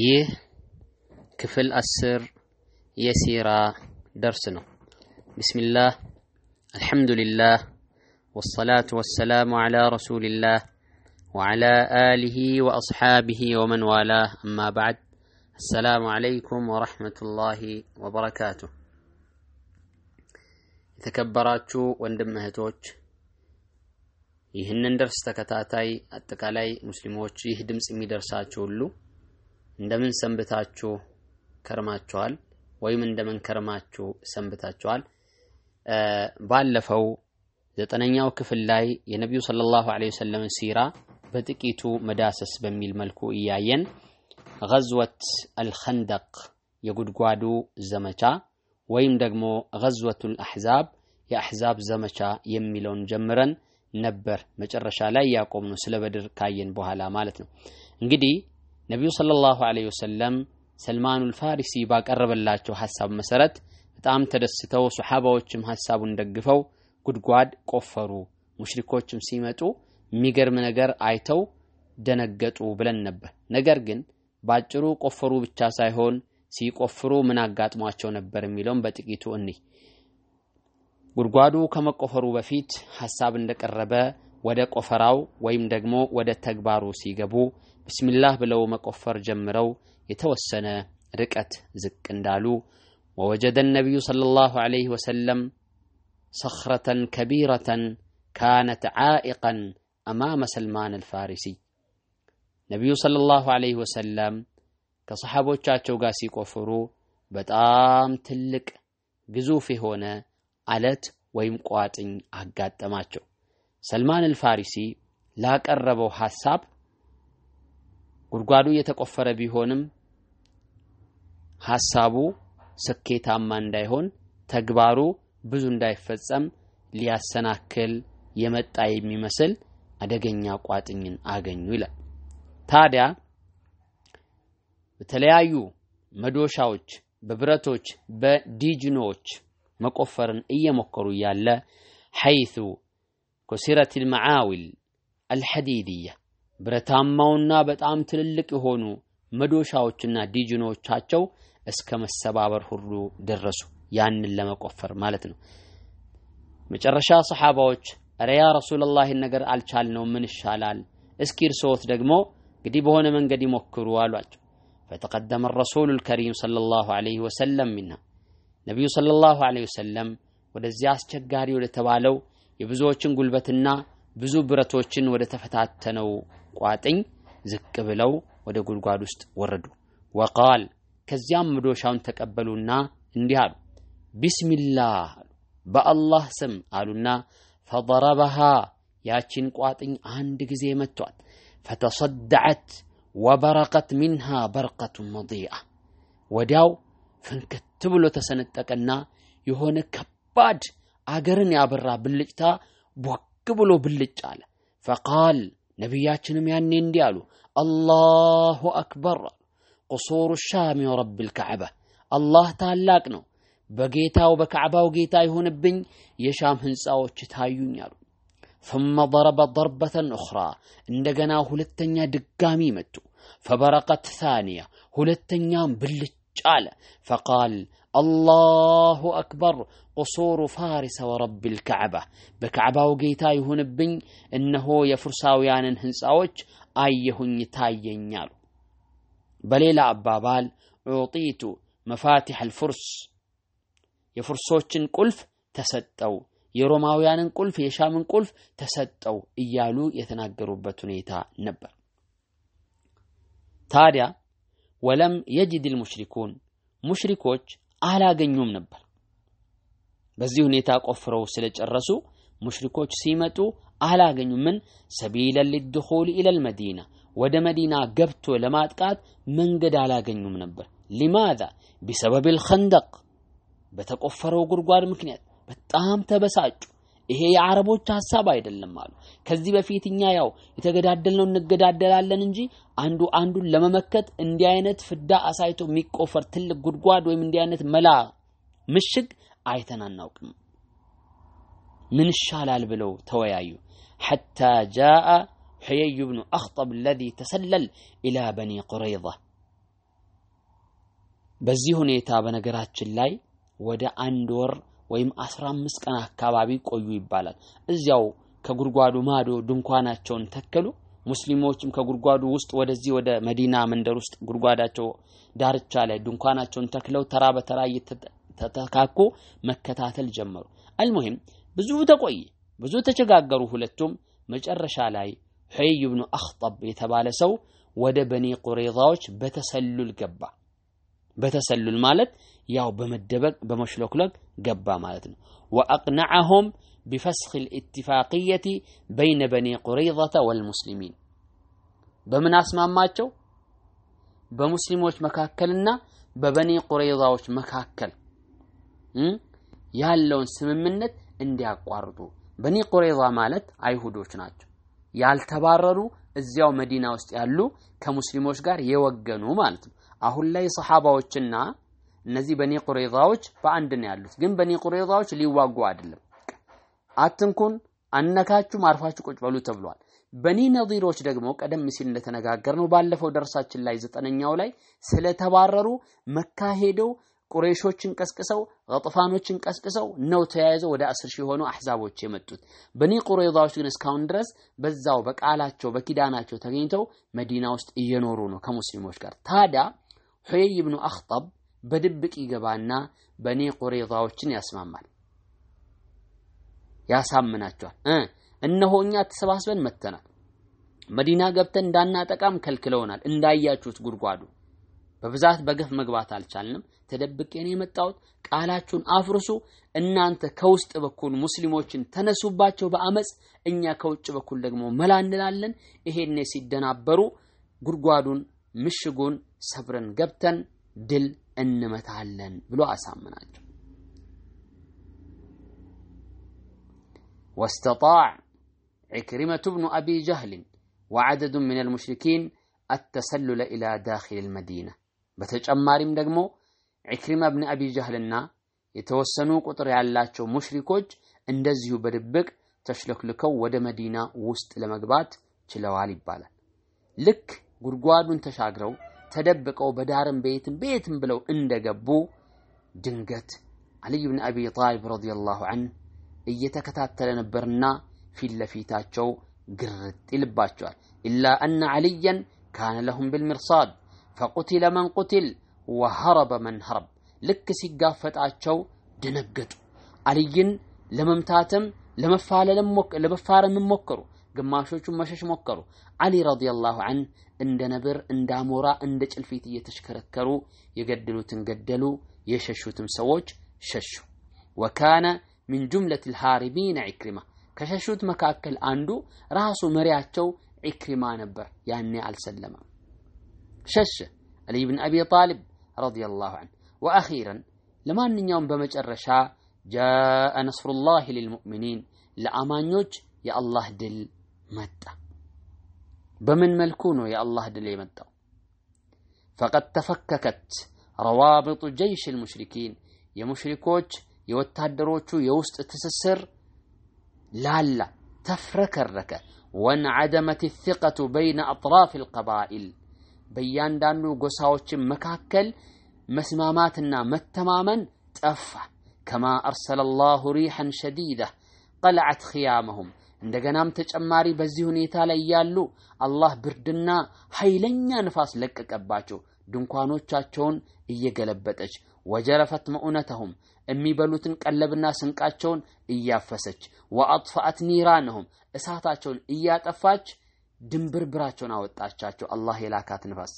ይህ ክፍል አስር የሲራ ደርስ ነው። ቢስሚላህ አልሐምዱሊላህ ወሰላቱ ወሰላሙ ዓላ ረሱሊላህ ወዓላ አሊሂ ወአስሓቢሂ ወመን ዋላህ አማ ባዕድ አሰላሙ ዓለይኩም ወረሕመቱላሂ ወበረካቱሁ። የተከበራችሁ ወንድም እህቶች ይህንን ደርስ ተከታታይ አጠቃላይ ሙስሊሞች ይህ ድምፅ የሚደርሳችሁ ሁሉ እንደምን ሰንብታችሁ ከርማችኋል? ወይም እንደምን ከርማችሁ ሰንብታችኋል? ባለፈው ዘጠነኛው ክፍል ላይ የነቢዩ ሰለላሁ ዐለይሂ ወሰለም ሲራ በጥቂቱ መዳሰስ በሚል መልኩ እያየን ገዝወት አልኸንደቅ የጉድጓዱ ዘመቻ ወይም ደግሞ ገዝወቱል አሕዛብ የአሕዛብ ዘመቻ የሚለውን ጀምረን ነበር። መጨረሻ ላይ ያቆምነው ስለ በድር ካየን በኋላ ማለት ነው። እንግዲህ ነቢዩ ሰለላሁ ዐለይሂ ወሰለም ሰልማኑል ፋሪሲ ባቀረበላቸው ሐሳብ መሰረት በጣም ተደስተው ሱሐባዎችም ሐሳቡን ደግፈው ጉድጓድ ቆፈሩ። ሙሽሪኮችም ሲመጡ የሚገርም ነገር አይተው ደነገጡ ብለን ነበር። ነገር ግን ባጭሩ ቆፈሩ ብቻ ሳይሆን ሲቆፍሩ ምን አጋጥሟቸው ነበር የሚለውም በጥቂቱ እኒህ ጉድጓዱ ከመቆፈሩ በፊት ሐሳብ እንደቀረበ ወደ ቆፈራው ወይም ደግሞ ወደ ተግባሩ ሲገቡ ብስሚላህ ብለው መቆፈር ጀምረው የተወሰነ ርቀት ዝቅ እንዳሉ ወወጀደ ነቢዩ ሰለላሁ ዐለይሂ ወሰለም ሰኽረተን ከቢረተን ካነት ዓኢቀን አማመ ሰልማን አልፋሪሲ ነቢዩ ሰለላሁ ዐለይሂ ወሰለም ከሰሓቦቻቸው ጋር ሲቆፍሩ በጣም ትልቅ ግዙፍ የሆነ አለት ወይም ቋጥኝ አጋጠማቸው። ሰልማን አልፋሪሲ ላቀረበው ሐሳብ ጉድጓዱ የተቆፈረ ቢሆንም ሐሳቡ ስኬታማ እንዳይሆን ተግባሩ ብዙ እንዳይፈጸም ሊያሰናክል የመጣ የሚመስል አደገኛ ቋጥኝን አገኙ ይላል። ታዲያ በተለያዩ መዶሻዎች፣ በብረቶች፣ በዲጅኖች መቆፈርን እየሞከሩ እያለ ሐይቱ ኩሲረት ልመዓዊል አልሐዲድያ ብረታማውና በጣም ትልልቅ የሆኑ መዶሻዎችና ዲጅኖቻቸው እስከ መሰባበር ሁሉ ደረሱ። ያንን ለመቆፈር ማለት ነው። መጨረሻ ሰሓባዎች እረ ያ ረሱለላህ ነገር አልቻልነው፣ ምን ይሻላል? እስኪ እርስዎት ደግሞ እንግዲህ በሆነ መንገድ ይሞክሩ አሏቸው። ፈተቀደመ ረሱሉ ልከሪም ሰለላሁ ዐለይሂ ወሰለም ሚና ነቢዩ ሰለላሁ ዐለይሂ ወሰለም ወደዚያ አስቸጋሪ ወደ ተባለው የብዙዎችን ጉልበትና ብዙ ብረቶችን ወደ ተፈታተነው ቋጥኝ ዝቅ ብለው ወደ ጉድጓድ ውስጥ ወረዱ። ወቃል ከዚያም መዶሻውን ተቀበሉና እንዲህ አሉ፣ ቢስሚላህ አሉ፣ በአላህ ስም አሉና ፈضረበሃ ያቺን ቋጥኝ አንድ ጊዜ መቷት። ፈተሰደዐት ወበረቀት ሚንሃ በርቀቱን መዲአ ወዲያው ፍንክት ብሎ ተሰነጠቀና የሆነ ከባድ አገርን ያበራ ብልጭታ ቦግ ብሎ ብልጭ አለ። ፈቃል ነቢያችንም ያኔ እንዲህ አሉ፣ አላሁ አክበር አሉ። ቁሱሩ ሻሚ ወረብ ልከዕባ አላህ ታላቅ ነው፣ በጌታው በካዕባው ጌታ ይሁንብኝ የሻም ህንፃዎች ታዩኝ አሉ። ثم ضرب ضربة أخرى እንደገና ሁለተኛ ድጋሚ መቱ። ፈበረቀት ثانية ሁለተኛም ብልጭ አለ። ፈቃል አላሁ አክበር ቁሱሩ ፋሪሰ ወረብ ልከዕባ በካዕባው ጌታ ይሁንብኝ እነሆ የፍርሳውያንን ህንፃዎች አየሁኝ ታየኝ በሌላ አባባል ዑጢቱ መፋቲሕ አልፉርስ የፍርሶችን ቁልፍ ተሰጠው፣ የሮማውያንን ቁልፍ፣ የሻምን ቁልፍ ተሰጠው እያሉ የተናገሩበት ሁኔታ ነበር። ታዲያ ወለም የጅድ ልሙሽሪኩን ሙሽሪኮች አላገኙም ነበር። በዚህ ሁኔታ ቆፍረው ስለጨረሱ ሙሽሪኮች ሲመጡ አላገኙም። ምን ሰቢለን ሊድኹል ኢለል መዲና ወደ መዲና ገብቶ ለማጥቃት መንገድ አላገኙም ነበር። ሊማዛ ቢሰበብ ልኸንደቅ በተቆፈረው ጉድጓድ ምክንያት በጣም ተበሳጩ። ይሄ የአረቦች ሐሳብ አይደለም አሉ። ከዚህ በፊት እኛ ያው የተገዳደልነው እንገዳደላለን እንጂ አንዱ አንዱን ለመመከት እንዲህ አይነት ፍዳ አሳይቶ የሚቆፈር ትልቅ ጉድጓድ ወይም እንዲህ አይነት መላ ምሽግ አይተን አናውቅም። ምን ይሻላል ብለው ተወያዩ። ሐታ ጃአ ሑየይ ብኑ አኽጠብ አለዚ ተሰለል ኢላ በኒ ቁረይዛ በዚህ ሁኔታ በነገራችን ላይ ወደ አንድ ወር ወይም አስራ አምስት ቀን አካባቢ ቆዩ ይባላል። እዚያው ከጉድጓዱ ማዶ ድንኳናቸውን ተከሉ። ሙስሊሞችም ከጉድጓዱ ውስጥ ወደዚህ ወደ መዲና መንደር ውስጥ ጉድጓዳቸው ዳርቻ ላይ ድንኳናቸውን ተክለው ተራ በተራ እየተተካኩ መከታተል ጀመሩ። አልሙሂም ብዙ ተቆየ፣ ብዙ ተቸጋገሩ ሁለቱም። መጨረሻ ላይ ሑይ ብኑ አኽጠብ የተባለ ሰው ወደ በኒ ቁረይዛዎች በተሰሉል ገባ። በተሰሉል ማለት ያው በመደበቅ በመሽለክለክ ገባ ማለት ነው። ወአቅነዐሁም ቢፈስኽ ልኢትፋቅየቲ በይነ በኒ ቁረይዘተ ወልሙስሊሚን በምን አስማማቸው? በሙስሊሞች መካከልና በበኒ ቁረይዛዎች መካከል ያለውን ስምምነት እንዲያቋርጡ። በኒ ቁረይዛ ማለት አይሁዶች ናቸው፣ ያልተባረሩ እዚያው መዲና ውስጥ ያሉ ከሙስሊሞች ጋር የወገኑ ማለት ነው። አሁን ላይ ሰሓባዎችና እነዚህ በኒ ቁረይዛዎች በአንድ ነው ያሉት። ግን በኒ ቁረይዛዎች ሊዋጉ አይደለም። አትንኩን፣ አነካችሁም፣ አርፋችሁ ቁጭ በሉ ተብሏል። በኒ ነዚሮች ደግሞ ቀደም ሲል እንደተነጋገር ነው ባለፈው ደርሳችን ላይ ዘጠነኛው ላይ ስለተባረሩ መካ ሄደው ቁረይሾችን ቀስቅሰው ገጥፋኖችን ቀስቅሰው ነው ተያይዘው ወደ አስር ሺህ የሆኑ አሕዛቦች የመጡት። በኒ ቁረይዛዎች ግን እስካሁን ድረስ በዛው በቃላቸው በኪዳናቸው ተገኝተው መዲና ውስጥ እየኖሩ ነው ከሙስሊሞች ጋር። ታዲያ ሑየይ ብኑ አኽጠብ በድብቅ ይገባና በኒ ቁረይዛዎችን ያስማማል፣ ያሳምናቸዋል። እነሆ እኛ ተሰባስበን መተናል፣ መዲና ገብተን እንዳናጠቃም ከልክለውናል፣ እንዳያችሁት ጉድጓዱ በብዛት በገፍ መግባት አልቻልንም። ተደብቄ ነው የመጣሁት። ቃላችሁን አፍርሱ። እናንተ ከውስጥ በኩል ሙስሊሞችን ተነሱባቸው በአመፅ፣ እኛ ከውጭ በኩል ደግሞ መላ እንላለን። ይሄኔ ሲደናበሩ ጉድጓዱን ምሽጉን ሰብረን ገብተን ድል እንመታለን ብሎ አሳምናቸው። ወስተጣዕ ዒክሪመቱ ብኑ አቢ ጀህልን ወዐደዱ ምን አልሙሽሪኪን አተሰሉለ ኢላ ዳኺል ልመዲና በተጨማሪም ደግሞ ዒክሪማ ብን አቢ ጀህልና የተወሰኑ ቁጥር ያላቸው ሙሽሪኮች እንደዚሁ በድብቅ ተሽለክልከው ወደ መዲና ውስጥ ለመግባት ችለዋል ይባላል። ልክ ጉድጓዱን ተሻግረው ተደብቀው በዳርም ቤትም ቤትም ብለው እንደገቡ ድንገት አልይ ብን አቢ ጣሊብ ረዲየላሁ ዐንሁ እየተከታተለ ነበርና ፊት ለፊታቸው ግርጥ ይልባቸዋል። ኢላ አነ ዓልያን ካነ ለሁም ብልሚርሳድ ፈቁቲለ መን ቁቲል ወሀረበ መን ሀረብ። ልክ ሲጋፈጣቸው ደነገጡ። አልይን ለመምታትም ለመፋረም ሞከሩ። ግማሾቹን መሸሽ ሞከሩ። አሊ ረዲየላሁ ዐንሁ እንደ ነብር፣ እንደ አሞራ፣ እንደ ጭልፊት እየተሽከረከሩ የገደሉትን ገደሉ፣ የሸሹትም ሰዎች ሸሹ። ወካነ ሚን ጁምለት ልሃሪቢን ዒክሪማ ከሸሹት መካከል አንዱ ራሱ መሪያቸው ዒክሪማ ነበር። ያኔ አልሰለመም፣ ሸሸ። አልይ ብን አቢ ጣሊብ ረዲየላሁ ዐንሁ ወአኺረን ለማንኛውም በመጨረሻ ጃአ ነስሩላህ ሊልሙእሚኒን ለአማኞች የአላህ ድል መጣ። በምን መልኩ ነው የአላህ ድል የመጣው? ፈቀድ ተፈከከት ረዋብጡ ጀይሽ ልሙሽሪኪን የሙሽሪኮች የወታደሮቹ የውስጥ ትስስር ላላ ተፍረከረከ። ወንዓደመት ሲቀቱ በይነ አጥራፍ ልቀባኢል በእያንዳንዱ ጎሳዎችን መካከል መስማማትና መተማመን ጠፋ። ከማ አርሰለ ላሁ ሪሐን ሸዲዳ ቀልዐት ኽያመሁም እንደገናም ተጨማሪ በዚህ ሁኔታ ላይ ያሉ አላህ ብርድና ኃይለኛ ንፋስ ለቀቀባቸው፣ ድንኳኖቻቸውን እየገለበጠች ወጀረፈት መኡነተሁም የሚበሉትን ቀለብና ስንቃቸውን እያፈሰች ወአጥፋአት ኒራነሁም እሳታቸውን እያጠፋች ድንብርብራቸውን አወጣቻቸው። አላህ የላካት ንፋስ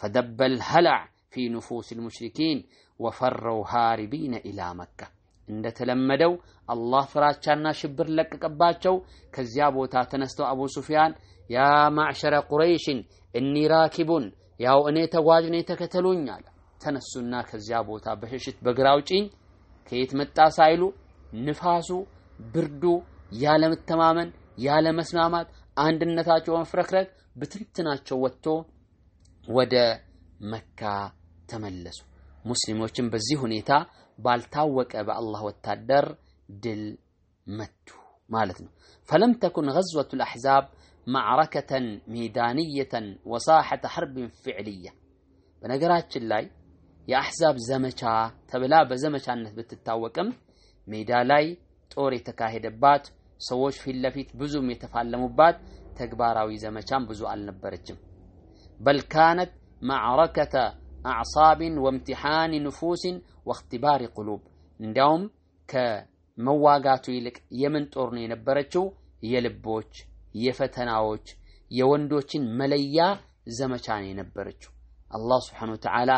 ፈደበል ሀላዕ ፊ ኑፉስ ልሙሽሪኪን ወፈረው ሃሪቢነ ኢላ መካ እንደተለመደው አላህ ፍራቻና ሽብር ለቀቀባቸው። ከዚያ ቦታ ተነስተው አቡ ሱፊያን ያ ማዕሸረ ቁረይሽን እኒ ራኪቡን ያው እኔ ተጓዥ ነኝ ተከተሉኝ ተነሱና ከዚያ ቦታ በሽሽት በግራ አውጪኝ ከየት መጣ ሳይሉ ንፋሱ፣ ብርዱ፣ ያለ መተማመን፣ ያለ መስማማት፣ አንድነታቸው መፍረክረክ ብትንትናቸው ወጥቶ ወደ መካ ተመለሱ። ሙስሊሞችን በዚህ ሁኔታ ባልታወቀ በአላህ ወታደር ድል መቱ ማለት ነው። ፈለም ተኩን ገዝወቱ ልአሕዛብ ማዕረከተን ሜዳንየተን ወሳሐተ ሐርብን ፊዕልያ። በነገራችን ላይ የአሕዛብ ዘመቻ ተብላ በዘመቻነት ብትታወቅም ሜዳ ላይ ጦር የተካሄደባት ሰዎች ፊት ለፊት ብዙም የተፋለሙባት ተግባራዊ ዘመቻም ብዙ አልነበረችም። በል ካነት ማዕረከተ አዕሳቢን ወምቲሓኒ ንፉሲን ወእክትባሪ ቁሉብ እንዲያውም ከመዋጋቱ ይልቅ የምን ጦር ነው የነበረችው? የልቦች የፈተናዎች የወንዶችን መለያ ዘመቻ ነው የነበረችው። አላህ ስብሓነሁ ወተዓላ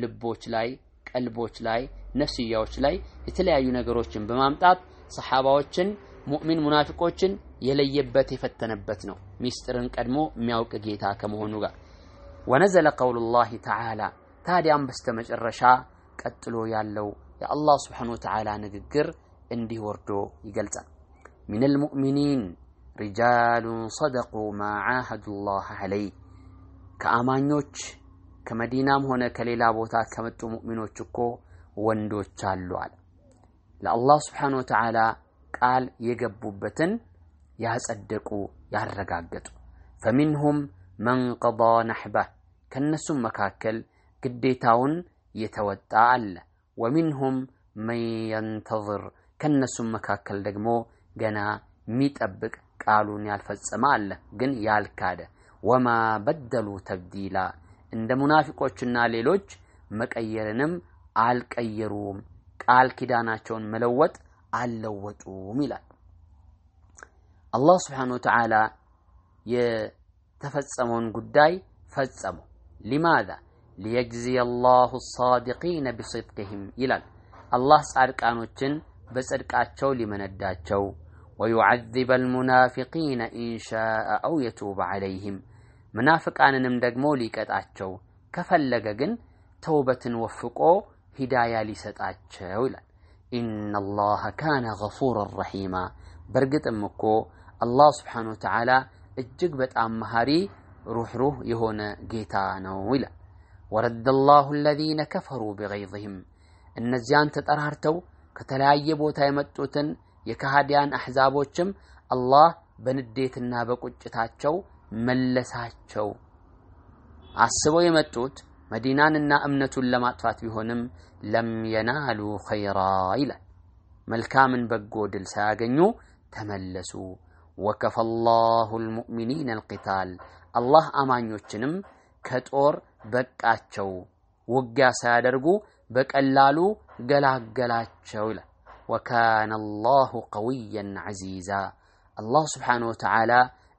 ልቦች ላይ ቀልቦች ላይ ነፍስያዎች ላይ የተለያዩ ነገሮችን በማምጣት ሰሓባዎችን ሙእሚን ሙናፊቆችን የለየበት የፈተነበት ነው። ሚስጥርን ቀድሞ የሚያውቅ ጌታ ከመሆኑ ጋር ወነዘለ ቀውሉላሂ ተዓላ ታዲያም በስተ መጨረሻ ቀጥሎ ያለው የአላህ ስብሓነሁ ወተዓላ ንግግር እንዲህ ወርዶ ይገልጻል። ሚነል ሙእሚኒን ሪጃሉን ሰደቁ ማ ዓሃዱ ላህ ዐለይህ ከአማኞች ከመዲናም ሆነ ከሌላ ቦታ ከመጡ ሙእሚኖች እኮ ወንዶች አሉ አለ። ለአላህ ስብሓነሁ ወተዓላ ቃል የገቡበትን ያጸደቁ ያረጋገጡ። ፈሚንሁም መን ቀዳ ነሕበህ ከእነሱም መካከል ግዴታውን የተወጣ አለ። ወሚንሁም መን የንተظር ከእነሱም መካከል ደግሞ ገና የሚጠብቅ ቃሉን ያልፈጸመ አለ፣ ግን ያልካደ። ወማ በደሉ ተብዲላ እንደ ሙናፊቆችና ሌሎች መቀየርንም አልቀየሩም፣ ቃል ኪዳናቸውን መለወጥ አልለወጡም ይላል። አላህ ስብሓነሁ ወተዓላ የተፈጸመውን ጉዳይ ፈጸመው። ሊማዛ ሊየጅዚየ አላሁ ሳዲቂነ ቢስድቅህም ይላል። አላህ ጻድቃኖችን በጽድቃቸው ሊመነዳቸው፣ ወዩዓዚበ አልሙናፊቂነ ኢንሻአ አው የቱበ ዐለይህም ምናፍቃንንም ደግሞ ሊቀጣቸው ከፈለገ ግን ተውበትን ወፍቆ ሂዳያ ሊሰጣቸው ይላል። ኢነላሀ ካነ ገፉረን ረሒማ በእርግጥም እኮ አላህ ስብሓነሁ ወተዓላ እጅግ በጣም መሐሪ ሩኅሩህ የሆነ ጌታ ነው ይላል። ወረደ ላሁ አለዚነ ከፈሩ ቢገይዝህም እነዚያን ተጠራርተው ከተለያየ ቦታ የመጡትን የካሃዲያን አሕዛቦችም አላህ በንዴትና በቁጭታቸው መለሳቸው። አስበው የመጡት መዲናንና እምነቱን ለማጥፋት ቢሆንም ለም የናሉ ኸይራ ይላል። መልካምን በጎ ድል ሳያገኙ ተመለሱ። ወከፈ ላሁ ልሙእሚኒን አልቂታል አላህ አማኞችንም ከጦር በቃቸው፣ ውጊያ ሳያደርጉ በቀላሉ ገላገላቸው ይላል። ወካነ አላሁ ቀዊያን ዐዚዛ አላህ ስብሓነሁ ወተዓላ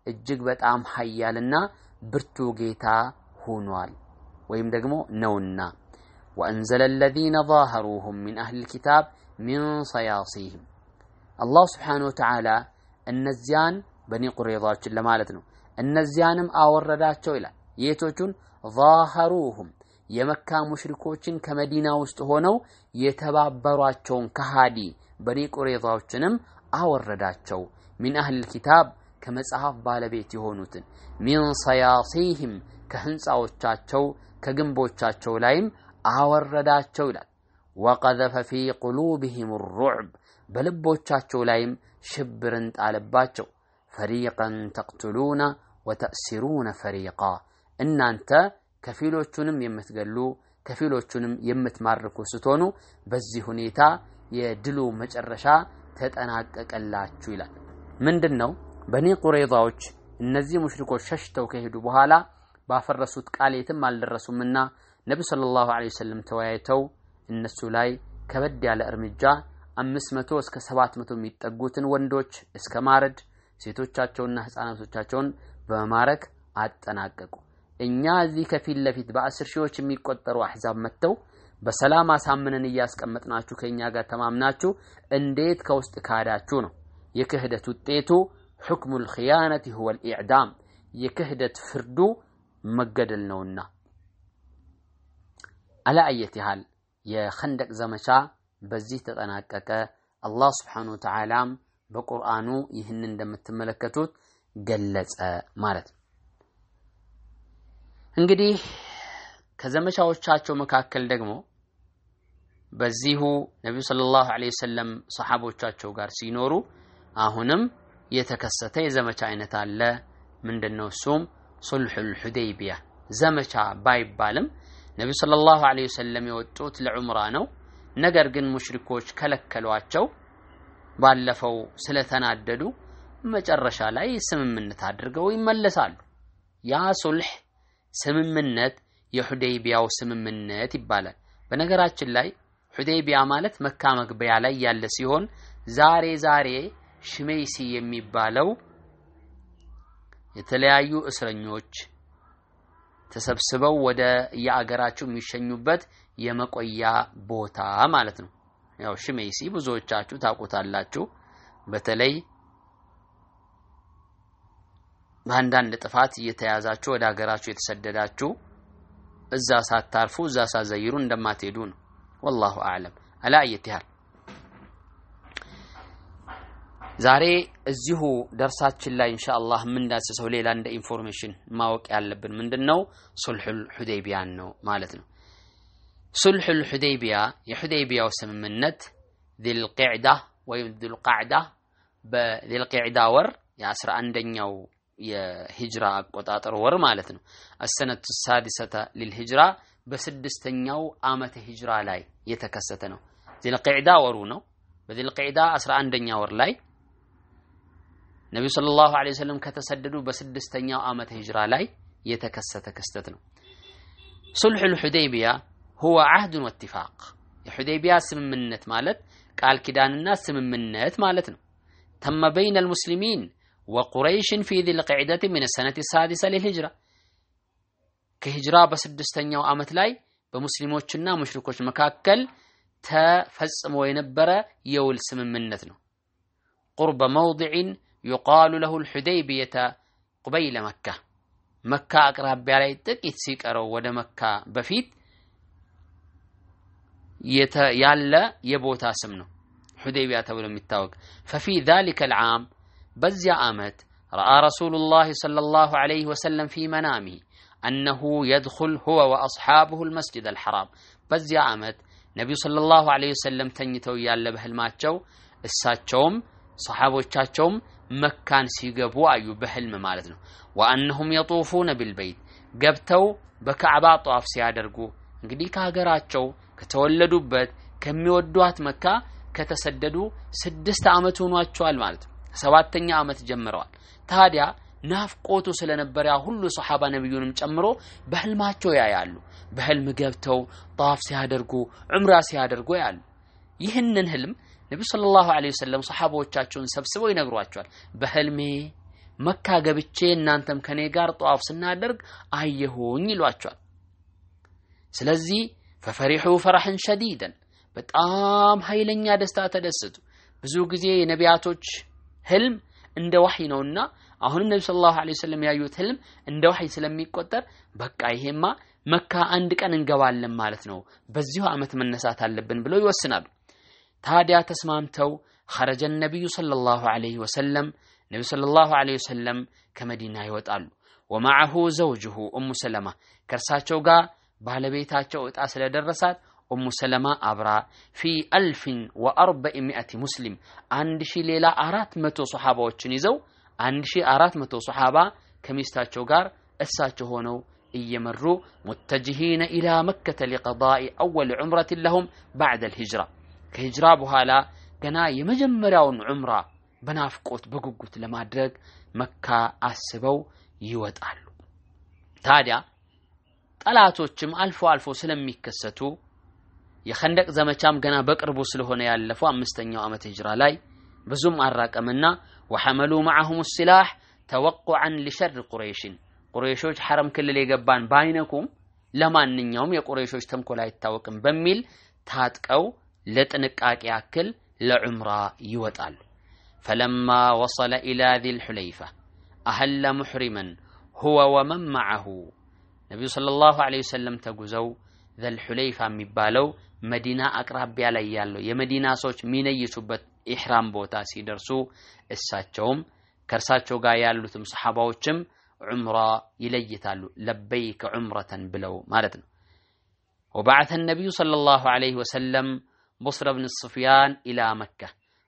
እጅግ በጣም ሀያልና ብርቱ ጌታ ሆኗል ወይም ደግሞ ነውና። ወአንዘለ አለዚነ ዛሀሩሁም ሚን አህሊል ኪታብ ሚን ሰያሲህም አላህ ስብሓነሁ ወተዓላ እነዚያን በኒ ቁረይዛዎችን ለማለት ነው። እነዚያንም አወረዳቸው ይላል። የቶቹን ዛሀሩሁም የመካ ሙሽሪኮችን ከመዲና ውስጥ ሆነው የተባበሯቸውን ከሃዲ በኒ ቁረይዛዎችንም አወረዳቸው። ሚን አህሊል ኪታብ ከመጽሐፍ ባለቤት የሆኑትን ሚን ሰያሲህም ከህንፃዎቻቸው ከግንቦቻቸው ላይም አወረዳቸው ይላል። ወቀዘፈ ፊ ቁሉብህም ሩዕብ በልቦቻቸው ላይም ሽብርን ጣለባቸው። ፈሪቀን ተቅትሉነ ወተእሲሩነ ፈሪቃ እናንተ ከፊሎቹንም የምትገሉ ከፊሎቹንም የምትማርኩ ስትሆኑ በዚህ ሁኔታ የድሉ መጨረሻ ተጠናቀቀላችሁ ይላል። ምንድን ነው? በኒ ቁረይዛዎች እነዚህ ሙሽሪኮች ሸሽተው ከሄዱ በኋላ ባፈረሱት ቃል የትም አልደረሱምና ነቢ ሰለላሁ ዐለይሂ ወሰለም ተወያይተው እነሱ ላይ ከበድ ያለ እርምጃ አምስት መቶ እስከ ሰባት መቶ የሚጠጉትን ወንዶች እስከ ማረድ ሴቶቻቸውና ህፃናቶቻቸውን በመማረክ አጠናቀቁ። እኛ እዚህ ከፊት ለፊት በአስር ሺዎች የሚቆጠሩ አሕዛብ መጥተው በሰላም አሳምነን እያስቀመጥናችሁ ከእኛ ጋር ተማምናችሁ እንዴት ከውስጥ ካዳችሁ ነው። የክህደት ውጤቱ ሕክሙል ኽያነት ሁወል ኢዕዳም የክህደት ፍርዱ መገደል ነውና። አለአየት ያህል የኸንደቅ ዘመቻ በዚህ ተጠናቀቀ። አላህ ስብሓነሁ ወተዓላም በቁርአኑ ይህንን እንደምትመለከቱት ገለጸ ማለት ነው። እንግዲህ ከዘመቻዎቻቸው መካከል ደግሞ በዚሁ ነቢዩ ሰለላሁ ዐለይሂ ወሰለም ሰሓቦቻቸው ጋር ሲኖሩ አሁንም የተከሰተ የዘመቻ አይነት አለ። ምንድን ነው እሱም? ሱልሑል ሑደይቢያ ዘመቻ ባይባልም ነቢዩ ሰለላሁ ዐለይሂ ወሰለም የወጡት ለዑምራ ነው። ነገር ግን ሙሽሪኮች ከለከሏቸው። ባለፈው ስለተናደዱ መጨረሻ ላይ ስምምነት አድርገው ይመለሳሉ። ያ ሱልህ ስምምነት የሁዴይቢያው ስምምነት ይባላል። በነገራችን ላይ ሁዴይቢያ ማለት መካ መግቢያ ላይ ያለ ሲሆን ዛሬ ዛሬ ሽሜይሲ የሚባለው የተለያዩ እስረኞች ተሰብስበው ወደ የአገራቸው የሚሸኙበት የመቆያ ቦታ ማለት ነው። ያው ሽሜይሲ ብዙዎቻችሁ ታውቁታላችሁ። በተለይ በአንዳንድ ጥፋት እየተያዛችሁ ወደ ሀገራችሁ የተሰደዳችሁ እዛ ሳታርፉ እዛ ሳዘይሩ እንደማትሄዱ ነው። والله أعلم። አላ አየትያል ዛሬ እዚሁ ደርሳችን ላይ إن شاء الله የምንዳስሰው ሌላ እንደ information ማወቅ ያለብን ምንድን ነው? صلح الحديبية ን ነው ማለት ነው። صلح الحديبية የሑደይቢያው ስምምነት ذي القعدة ወይም ዚልቃዕዳ በዚልቂዕዳ ወር የአስራ አንደኛው የሂጅራ አቆጣጠር ወር ማለት ነው። አሰነቱ ሳዲሰተ ሊልሂጅራ በስድስተኛው ዓመተ ሂጅራ ላይ የተከሰተ ነው። ዚልቂዕዳ ወሩ ነው። በዚልቂዕዳ አስራ አንደኛ ወር ላይ ነቢዩ ሰለላሁ ዐለይሂ ወሰለም ከተሰደዱ በስድስተኛው ዓመተ ሂጅራ ላይ የተከሰተ ክስተት ነው። ሱልሑል ሑደይቢያ ሁወ ዓህዱን ወኢትፋቅ የሑደይቢያ ስምምነት ማለት ቃል ኪዳንና ስምምነት ማለት ነው። ተመ በይነ አልሙስሊሚን ወቁረይሽን ፊ ዚል ቂዕደት ሚን ሰነት ሳዲሰ ሊልሂጅራ ከሂጅራ በስድስተኛው ዓመት ላይ በሙስሊሞችና ሙሽሪኮች መካከል ተፈጽሞ የነበረ የውል ስምምነት ነው። ቁርበ መውዲዕን ዩቃሉ ለሁ ልሑደይቢየተ ቁበይለ መካ መካ አቅራቢያ ላይ ጥቂት ሲቀረው ወደ መካ በፊት ያለ የቦታ ስም ነው። ሑደይቢያ ተብሎ የሚታወቅ። ፈፊ ዛሊከ ልዓም በዚያ ዓመት ረአ ረሱሉላህ ሰለላሁ ዐለይሂ ወሰለም ፊ መናሚህ አነሁ የድኹል ሁወ ወአስሓብሁ ልመስጅድ አልሐራም በዚያ ዓመት ነቢዩ ሰለላሁ ዐለይሂ ወሰለም ተኝተው ያለ በህልማቸው እሳቸውም ሰሓቦቻቸውም መካን ሲገቡ አዩ በህልም ማለት ነው ወአነሁም የጡፉነ ቢልበይት ገብተው በካዕባ ጧፍ ሲያደርጉ እንግዲህ ከሀገራቸው ከተወለዱበት ከሚወዷት መካ ከተሰደዱ ስድስት ዓመት ሆኗቸዋል ማለት ነው ሰባተኛ ዓመት ጀምረዋል። ታዲያ ናፍቆቱ ስለነበረ ያ ሁሉ ሰሓባ ነቢዩንም ጨምሮ በህልማቸው ያያሉ። በህልም ገብተው ጣፍ ሲያደርጉ ዑምራ ሲያደርጉ ያሉ። ይህንን ህልም ነቢዩ ሰለላሁ ዐለይሂ ወሰለም ሰሓባዎቻቸውን ሰብስበው ይነግሯቸዋል። በህልሜ መካ ገብቼ እናንተም ከኔ ጋር ጧፍ ስናደርግ አየሁኝ ይሏቸዋል። ስለዚህ ፈፈሪሑ ፈረሐን ሸዲደን በጣም ኃይለኛ ደስታ ተደሰቱ። ብዙ ጊዜ የነቢያቶች ህልም እንደ ዋህይ ነውና አሁንም ነቢ ሰለላሁ ዐለይሂ ወሰለም ያዩት ህልም እንደ ዋህይ ስለሚቆጠር በቃ ይሄማ መካ አንድ ቀን እንገባለን ማለት ነው። በዚሁ ዓመት መነሳት አለብን ብለው ይወስናሉ። ታዲያ ተስማምተው ኸረጀ ነቢዩ ሰለላሁ ዐለይሂ ወሰለም ነቢዩ ሰለላሁ ዐለይሂ ወሰለም ከመዲና ይወጣሉ። ወማዐሁ ዘውጅሁ ኡሙ ሰለማ ከእርሳቸው ጋር ባለቤታቸው ዕጣ ስለደረሳት ኡሙ ሰለማ አብራ ፊ አልፊን ወአርበዕ ሚአቲ ሙስሊም አንድ ሺህ ሌላ አራት መቶ ሰሓባዎችን ይዘው አንድ ሺህ አራት መቶ ሰሓባ ከሚስታቸው ጋር እሳቸው ሆነው እየመሩ ሙተጅሂነ ኢላ መከተ ሊቀዳኢ አወል ዑምረትን ለሁም ባዕደ ልሂጅራ ከሂጅራ በኋላ ገና የመጀመሪያውን ዑምራ በናፍቆት በጉጉት ለማድረግ መካ አስበው ይወጣሉ። ታዲያ ጠላቶችም አልፎ አልፎ ስለሚከሰቱ የኸንደቅ ዘመቻም ገና በቅርቡ ስለሆነ ያለፈው አምስተኛው ዓመት ሂጅራ ላይ ብዙም አራቀምና ወሐመሉ መዓሁም ሲላህ ተወቁዐን ሊሸር ቁረይሽን። ቁረይሾች ሐረም ክልል የገባን ባይነኩም ለማንኛውም የቁረይሾች ተንኮል አይታወቅም በሚል ታጥቀው ለጥንቃቄ ያክል ለዑምራ ይወጣሉ። ፈለማ ወሰለ ኢላ ዚል ሑለይፋ አህለ ሙሕሪመን ሁወ ወመን መዓሁ ነቢዩ ሰለላሁ ዐለይሂ ወሰለም ተጉዘው ዘል ሑለይፋ የሚባለው መዲና አቅራቢያ ላይ ያለው የመዲና ሰዎች የሚነይሱበት ኢሕራም ቦታ ሲደርሱ እሳቸውም ከእርሳቸው ጋር ያሉትም ሰሓባዎችም ዑምራ ይለይታሉ። ለበይከ ዑምረተን ብለው ማለት ነው። ወበዓተ ነቢዩ ሰለላሁ ዐለይሂ ወሰለም ቡስረ ብን ሱፊያን ኢላ መካ።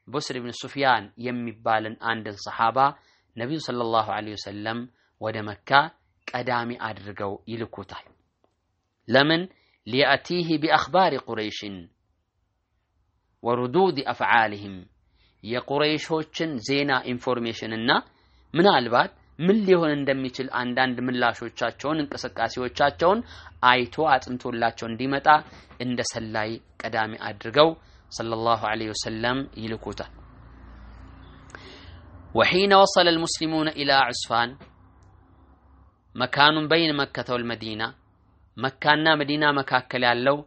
ቡስር ብን ሱፊያን የሚባልን አንድን ሰሓባ ነቢዩ ሰለላሁ ዐለይሂ ወሰለም ወደ መካ ቀዳሚ አድርገው ይልኩታል። ለምን ሊያእቲህ ቢአኽባሪ ቁረይሽን ወሩዱድ አፍዓልህም የቁረይሾችን ዜና ኢንፎርሜሽንና ምናልባት ምን ሊሆን እንደሚችል አንዳንድ ምላሾቻቸውን እንቅስቃሴዎቻቸውን አይቶ አጥንቶላቸው እንዲመጣ እንደ ሰላይ ቀዳሚ አድርገው ሰለላሁ ዐለይሂ ወሰለም ይልኩታል። وحين وصل المسلمون إلى عسفان مكان بين مكة والمدينة መካና መዲና መካከል ያለው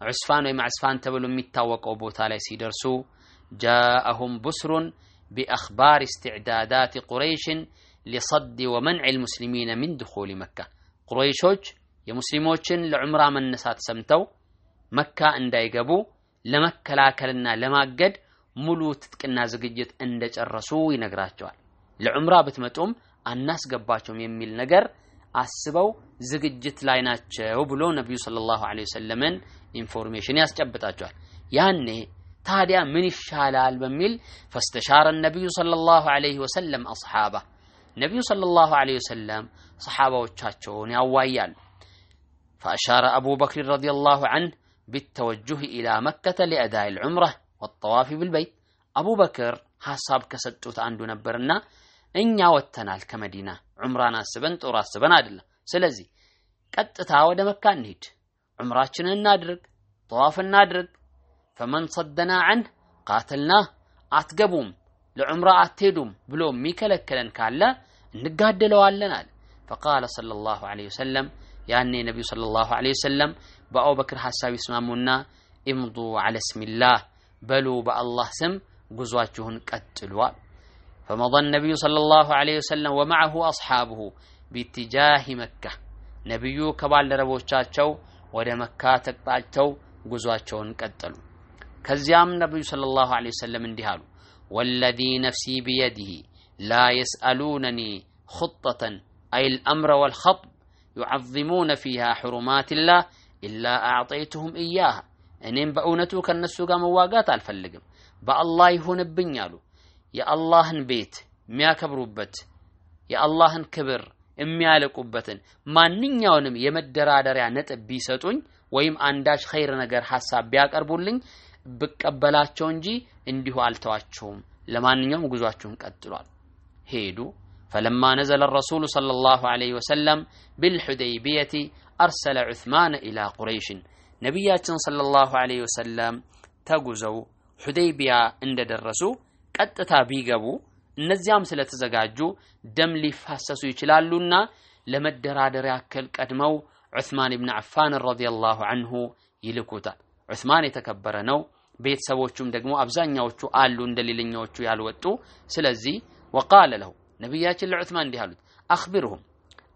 ዑስፋን ወይም ዑስፋን ተብሎ የሚታወቀው ቦታ ላይ ሲደርሱ ጃአሁም ቡስሩን ቢአኽባር እስትዕዳዳት ቁረይሽን ሊሰድ ወመንዕ ልሙስሊሚነ ሚን ድኹል መካ ቁረይሾች የሙስሊሞችን ለዑምራ መነሳት ሰምተው መካ እንዳይገቡ ለመከላከልና ለማገድ ሙሉ ትጥቅና ዝግጅት እንደጨረሱ ይነግራቸዋል። ለዑምራ ብትመጡም አናስገባቸውም የሚል ነገር አስበው ዝግጅት ላይ ናቸው ብሎ ነቢዩ صلى الله عليه وسلم ን information ያስጨብጣቸዋል። ያኔ ታዲያ ምን ይሻላል በሚል فاستشار النبي صلى الله عليه وسلم أصحابه ነቢዩ صلى الله عليه وسلم ሰሓባዎቻቸውን ያዋያሉ። فأشار أبو بكر رضي الله عنه بالتوجه إلى مكة لأداء العمرة ወጠዋፊ ብልበይት አቡበክር ሐሳብ ከሰጡት አንዱ ነበርና እኛ ወጥተናል ከመዲና ዑምራን አስበን ጦር አስበን አይደለም። ስለዚህ ቀጥታ ወደ መካ እንሂድ፣ ዑምራችንን እናድርግ፣ ጠዋፍ እናድርግ። ፈመን ሰደና ዐንህ ቃተልናህ፣ አትገቡም፣ ለዑምራ አትሄዱም ብሎ የሚከለክለን ካለ እንጋደለዋለን አለ። ፈቃለ ሰለላሁ ዐለይሂ ወሰለም ያኔ ነቢዩ ሰለላሁ ዐለይሂ ወሰለም በአቡበክር ሐሳብ ይስማሙና ኢምዱ ዐለ ስሚላህ በሉ በአላህ ስም ጉዟችሁን ቀጥሏል። فمضى النبي صلى الله عليه وسلم ومعه أصحابه باتجاه مكة. نبيو كبال ربوشاتشو ወደ መካ ተቅጣቸው ጉዟቸውን نكتلو ከዚያም ነቢዩ صلى الله عليه وسلم اندهالو. والذي نفسي بيده لا يسألونني خطة أي الأمر والخطب يعظمون فيها حرمات الله إلا أعطيتهم إياها. እኔም በእውነቱ ከእነሱ ጋር መዋጋት አልፈልግም በአላህ ይሁንብኝ አሉ የአላህን ቤት የሚያከብሩበት የአላህን ክብር የሚያልቁበትን ማንኛውንም የመደራደሪያ ነጥብ ቢሰጡኝ ወይም አንዳች ኸይር ነገር ሐሳብ ቢያቀርቡልኝ ብቀበላቸው እንጂ እንዲሁ አልተዋቸውም። ለማንኛውም ጉዟችሁን ቀጥሏል። ሄዱ። ፈለማ ነዘለ ረሱሉ ሰለላሁ ዐለይሂ ወሰለም ቢልሑደይቢየቲ አርሰለ ዑስማን ኢላ ቁረይሽን ነቢያችን ሰለላሁ ዐለይሂ ወሰለም ተጉዘው ሑደይቢያ እንደደረሱ ቀጥታ ቢገቡ እነዚያም ስለተዘጋጁ ደም ሊፋሰሱ ይችላሉና ለመደራደር ያክል ቀድመው ዑስማን ብን አፋን ረዲየላሁ አንሁ ይልኩታል። ዑስማን የተከበረ ነው። ቤተሰቦቹም ደግሞ አብዛኛዎቹ አሉ እንደ ሌለኛዎቹ ያልወጡ። ስለዚህ ወቃለ ለሁ ነቢያችን ለዑስማን እንዲህ አሉት፣ አኽቢርሁም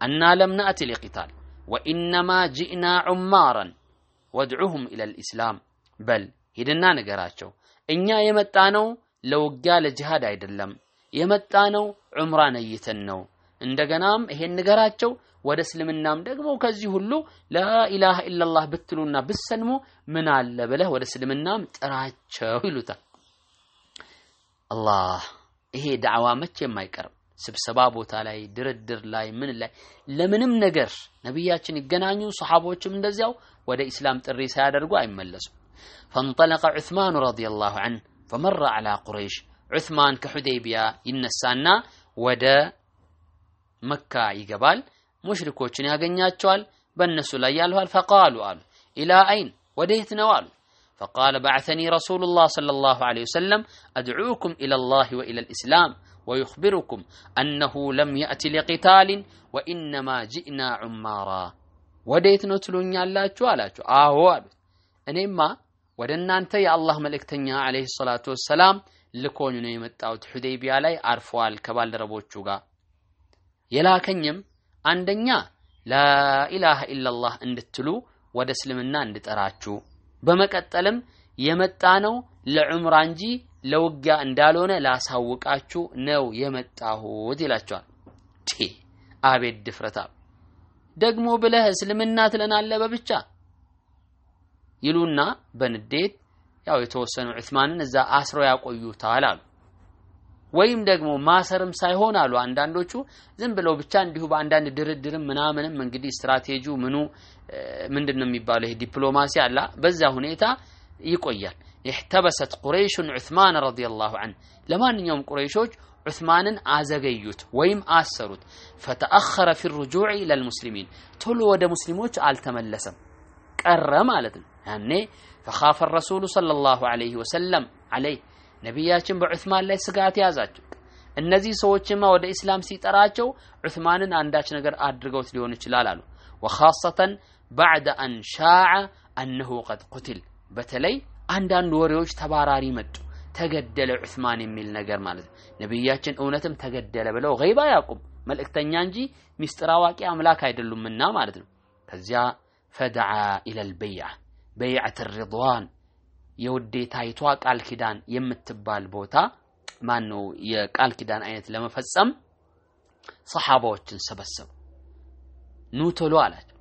አና ለም ናእቲ ሊቂታል ወኢነማ ጅእና ዑማራን ወድዑሁም ኢለል ኢስላም በል ሂድና ንገራቸው እኛ የመጣ ነው ለውጊያ ለጅሃድ አይደለም የመጣ ነው ዑምራ ነይተን ነው። እንደገናም ይሄን ንገራቸው ወደ እስልምናም ደግሞ ከዚህ ሁሉ ላኢላሃ ኢላላህ ብትሉና ብሰልሙ ምን አለ ብለህ ወደ እስልምናም ጥራቸው ይሉታል። አላህ ይሄ ዳዕዋ መቼም አይቀርም። ስብሰባ ቦታ ላይ፣ ድርድር ላይ፣ ምን ላይ ለምንም ነገር ነቢያችን ይገናኙ፣ ሰሓቦችም እንደዚያው ወደ ኢስላም ጥሪ ሳያደርጉ አይመለሱም። ፈንጠለቀ ዑስማኑ ረዲየላሁ ዐንሁ ፈመረ ዐላ ቁረይሽ ዑስማን ከሑደይቢያ ይነሳና ወደ መካ ይገባል። ሙሽሪኮችን ያገኛቸዋል። በእነሱ ላይ ያልኋል። ፈቃሉ አሉ ኢላ አይን ወደየት ነው አሉ። ፈቃለ በዐተኒ ረሱሉላህ ሰለላሁ ዐለይሂ ወሰለም አድዑኩም ኢለላህ ወኢላ ልእስላም ወዩኽቢሩኩም አነሁ ለም የእቲ ሊቂታልን ወኢነማ ጅእና ዑማራ። ወደየት ነው ትሉኛላችሁ አላቸው። አዎ አሉት። እኔማ ወደ እናንተ የአላህ መልእክተኛ ዐለይሂ ሰላቱ ወሰላም ልኮኝ ነው የመጣሁት። ሑደይቢያ ላይ አርፈዋል ከባልደረቦቹ ጋር የላከኝም አንደኛ ላኢላሃ ኢላላህ እንድትሉ ወደ እስልምና እንድጠራችሁ፣ በመቀጠልም የመጣ ነው ለዑምራ እንጂ ለውጊያ እንዳልሆነ ላሳውቃችሁ ነው የመጣሁት ይላቸዋል። አቤት ድፍረታ! ደግሞ ብለህ እስልምና ትለናለህ በብቻ ይሉና በንዴት ያው የተወሰኑ ዑትማንን እዛ አስረው ያቆዩታል አሉ። ወይም ደግሞ ማሰርም ሳይሆን አሉ አንዳንዶቹ ዝም ብለው ብቻ እንዲሁ በአንዳንድ ድርድርም ምናምንም እንግዲህ ስትራቴጂው ምኑ ምንድን ነው የሚባለው ይሄ ዲፕሎማሲ አላ በዛ ሁኔታ ይቆያል። احتبست قريش عثمان رضي الله عنه ለማንኛውም ቁረይሾች ዑትማንን አዘገዩት ወይም አሰሩት። فتأخر في الرجوع إلى المسلمين ቶሎ ወደ ሙስሊሞች አልተመለሰም ቀረ ማለት ነው። ያኔ ፈኻፈ ረሱሉ ሰለላሁ ዐለይሂ ወሰለም ዐለይህ ነቢያችን በዑስማን ላይ ስጋት ያዛቸው። እነዚህ ሰዎችማ ወደ ኢስላም ሲጠራቸው ዑስማንን አንዳች ነገር አድርገውት ሊሆን ይችላል አሉ። ወኻሰተን ባዕደ አን ሻዐ አነሁ ቀድ ቁትል በተለይ አንዳንድ ወሬዎች ተባራሪ መጡ። ተገደለ ዑስማን የሚል ነገር ማለት ነው። ነቢያችን እውነትም ተገደለ ብለው ገይባ ያቁም መልእክተኛ እንጂ ሚስጥር አዋቂ አምላክ አይደሉምና ማለት ነው። ከዚያ ፈደዓ ኢለል በይዓ በይዓት ሪድዋን የውዴታይቷ ቃል ኪዳን የምትባል ቦታ ማን ነው የቃል ኪዳን አይነት ለመፈጸም ሰሓባዎችን ሰበሰቡ። ኑ ቶሎ አላቸው።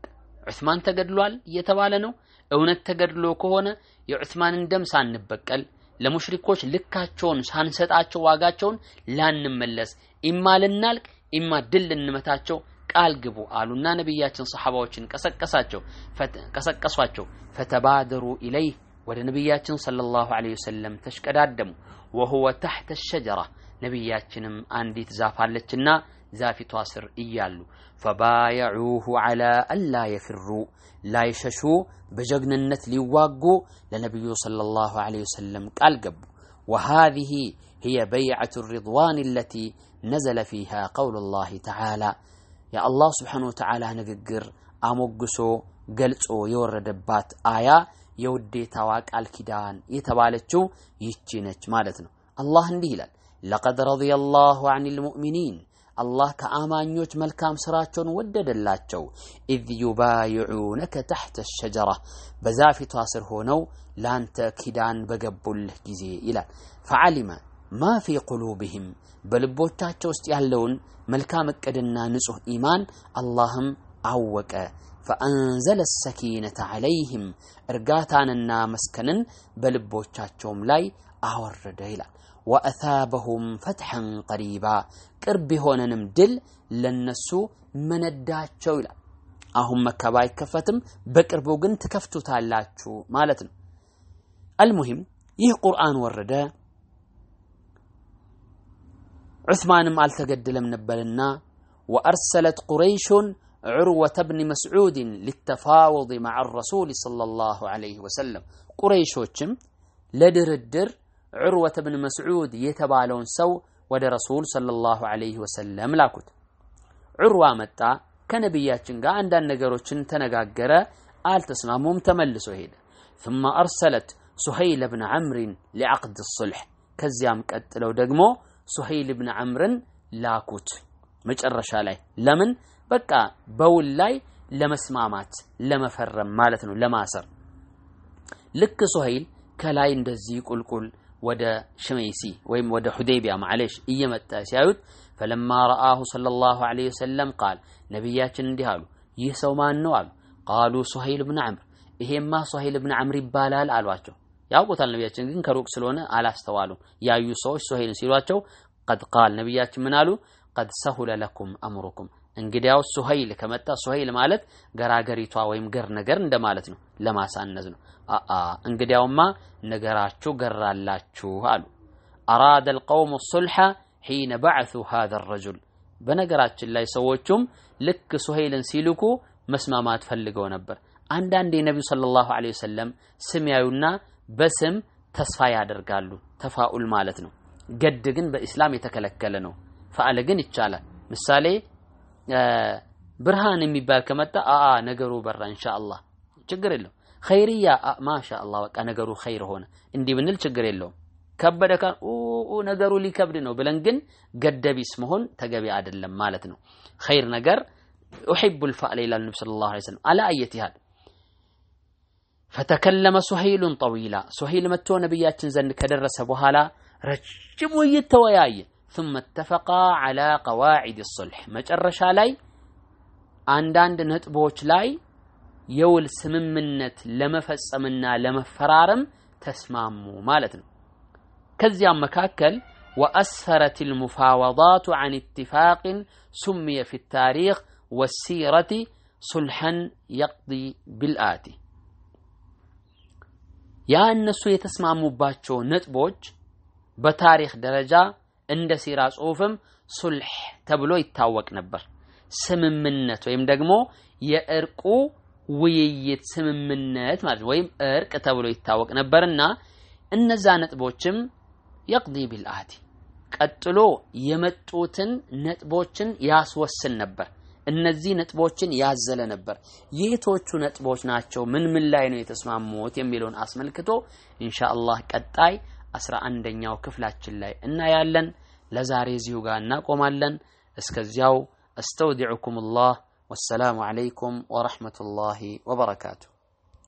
ዑስማን ተገድሏል እየተባለ ነው። እውነት ተገድሎ ከሆነ የዑስማንን ደም ሳንበቀል ለሙሽሪኮች ልካቸውን ሳንሰጣቸው ዋጋቸውን ላንመለስ ኢማ ልናልቅ ኢማ ድል ልንመታቸው ቃል ግቡ አሉና ነቢያችን ሰሓባዎችን ቀሰቀሳቸው ቀሰቀሷቸው። ፈተባደሩ ኢለይህ ወደ ነቢያችን ሰለላሁ ዐለይሂ ወሰለም ተሽቀዳደሙ። ወሁወ ተሕተ ሸጀራ ነቢያችንም አንዲት ዛፍ አለችና ዛፊቷ ስር እያሉ ፈባየዑሁ ዐላ አላ የፍሩ ላይሸሹ በጀግንነት ሊዋጉ ለነቢዩ ሰለላሁ ዐለይሂ ወሰለም ቃል ገቡ። ወሃዚህ هي بيعة الرضوان التي نزل فيها قول الله تعالى يا الله سبحانه وتعالى نجقر أموقسو قلتو يورد بات آية يودي تواك الكدان يتبالتشو يتشينتش مالتنا الله نديلا لقد رضي الله عن المؤمنين. الله كأمان يوت ملكام سراتشون ودد إذ يبايعونك تحت الشجرة. بزافي تواصر هونو لانتا كدان بقبل جزي إلى. فعلم ማ ፊ ቁሉብህም በልቦቻቸው ውስጥ ያለውን መልካም እቅድና ንጹሕ ኢማን አላህም አወቀ። ፈአንዘለ ሰኪነተ ዐለይህም እርጋታንና መስከንን በልቦቻቸውም ላይ አወረደ ይላል። ወአታበሁም ፈትሐን ቀሪባ ቅርብ የሆነንም ድል ለነሱ መነዳቸው ይላል። አሁን መካ ባይከፈትም በቅርቡ ግን ትከፍቱታላችሁ ማለት ነው። አልሙሂም ይህ ቁርአን ወረደ። ዑስማንም አልተገደለም ነበርና ወአርሰለት ቁረይሹን ዑርወተ ብኒ መስዑድን ሊተፋወድ መዓ ረሱል ሰለላሁ ዐለይሂ ወሰለም ቁረይሾችም ለድርድር ዑርወተ ብን መስዑድ የተባለውን ሰው ወደ ረሱል ሰለላሁ ዐለይሂ ወሰለም ላኩት። ዑርዋ መጣ፣ ከነቢያችን ጋር አንዳንድ ነገሮችን ተነጋገረ፣ አልተስማሙም፣ ተመልሶ ሄደ። ثم أرسلت ሱሀይል ብን ዐምርን ሊዐቅድ ሱልሕ ከዚያም ቀጥለው ደግሞ ሱሀይል ብን ዐምርን ላኩት። መጨረሻ ላይ ለምን? በቃ በውል ላይ ለመስማማት ለመፈረም ማለት ነው ለማሰር። ልክ ሱሀይል ከላይ እንደዚህ ቁልቁል ወደ ሽመይሲ ወይም ወደ ሁዴቢያ معليش እየመጣ ሲያዩት فلما رآه صلى الله عليه وسلم قال ነቢያችን እንዲህ አሉ ይህ ሰው ማን ነው አሉ። قالوا سهيل بن عمرو ይሄማ ሱሀይል ብን ዐምር ይባላል አሏቸው ያውቁታል። ነቢያችን ግን ከሩቅ ስለሆነ አላስተዋሉም። ያዩ ሰዎች ሶሄልን ሲሏቸው قد قال ነቢያችን ምን አሉ? قد سهل لكم أمركم። እንግዲያው ሶሄል ከመጣ ሶሄል ማለት ገራገሪቷ ወይም ገር ነገር እንደማለት ነው። ለማሳነዝ ነው። አአ እንግዲያውማ ነገራችሁ ገራላችሁ አሉ። አራደ አልቀውሙ ሱልሐ ሒነ በዐሱ ሃዛ ረጁል። በነገራችን ላይ ሰዎቹም ልክ ሶሄልን ሲልኩ መስማማት ፈልገው ነበር። አንዳንድ የነቢዩ ሰለላሁ ዐለይሂ ወሰለም ስም ያዩና በስም ተስፋ ያደርጋሉ። ተፋኡል ማለት ነው። ገድ ግን በኢስላም የተከለከለ ነው። ፈአለ ግን ይቻላል። ምሳሌ ብርሃን የሚባል ከመጣ አአ ነገሩ በራ ኢንሻአላህ። ችግር የለው ኸይርያ ማሻአላህ በቃ ነገሩ ኸይር ሆነ። እንዲህ ብንል ችግር የለውም። ከበደ ካን ነገሩ ሊከብድ ነው ብለን ግን ገደቢስ መሆን ተገቢ አይደለም ማለት ነው። ኸይር ነገር ኡሒቡ ልፋዕለ ይላል ነቢ ስለ ላሁ ሰለም አላ አየት ያህል ፈተከለመ ሱሀይሉን ጠዊላ ሱሀይል መጥቶ ነቢያችን ዘንድ ከደረሰ በኋላ ረጅም ውይይት ተወያየ ثم اتفقا على قواعد الصلح መጨረሻ ላይ አንዳንድ ነጥቦች ላይ የውል ስምምነት ለመፈጸምና ለመፈራረም ተስማሙ ማለት ነው ከዚያም መካከል وأسفرت المفاوضات عن اتفاق سمي في التاريخ والسيرة صلحا يقضي بالآتي ያ እነሱ የተስማሙባቸው ነጥቦች በታሪክ ደረጃ እንደ ሲራ ጽሑፍም ሱልሕ ተብሎ ይታወቅ ነበር። ስምምነት ወይም ደግሞ የእርቁ ውይይት ስምምነት ማለት ወይም እርቅ ተብሎ ይታወቅ ነበርና እነዛ ነጥቦችም የቅዲ ቢልአቲ ቀጥሎ የመጡትን ነጥቦችን ያስወስን ነበር። እነዚህ ነጥቦችን ያዘለ ነበር። የቶቹ ነጥቦች ናቸው? ምን ምን ላይ ነው የተስማሙት የሚለውን አስመልክቶ ኢንሻአላህ ቀጣይ አስራ አንደኛው ክፍላችን ላይ እናያለን። ለዛሬ እዚሁ ጋር እናቆማለን። እስከዚያው አስተውዲዑኩም ላህ ወሰላሙ ዓለይኩም ወረሕመቱላሂ ወበረካቱ።